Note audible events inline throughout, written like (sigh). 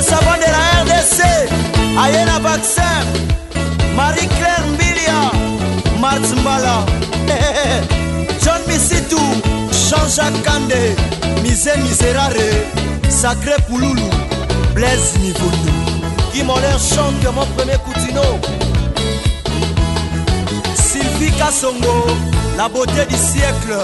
les savants de la RDC, Ayena Vaccin, Marie-Claire Mbilia, Mart (laughs) John Missitou, Jean-Jacques Kandé, Misé Misérare, Sacré Pouloulou, Blaise Nivoudou, qui m'ont l'air chante mon premier coutino. Sylvie Kassongo, la beauté du siècle.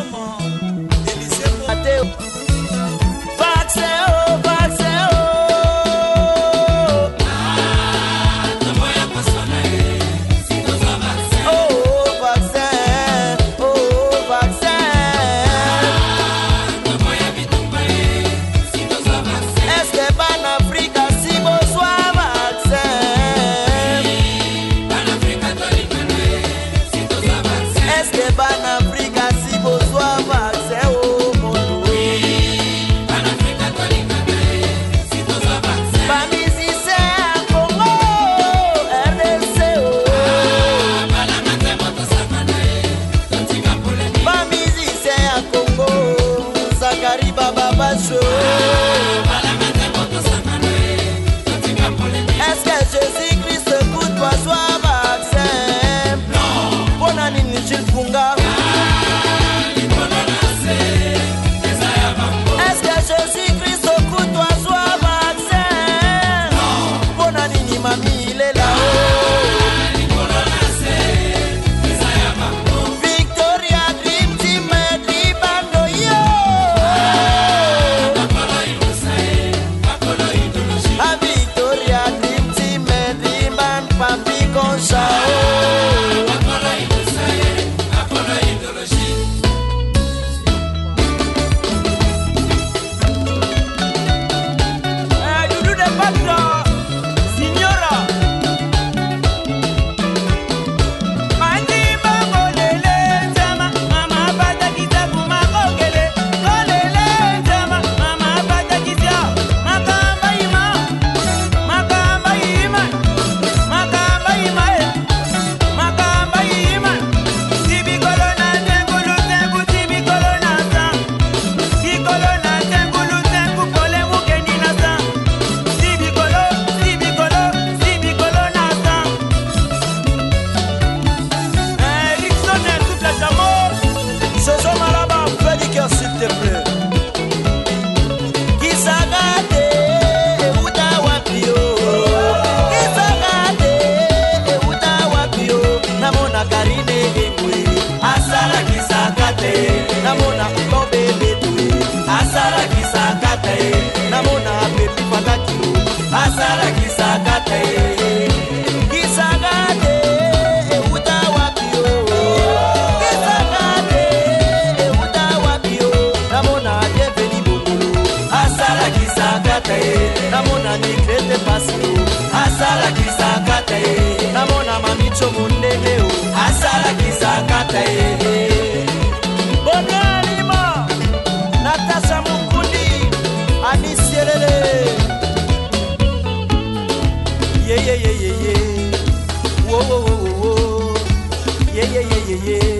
come on. na nigrete pasi asalakisakata ye namona mamicho monene o asalakisakata ye bonia lima natasha mukundi anisielele wo wo wo. ye, ye, ye, ye, ye.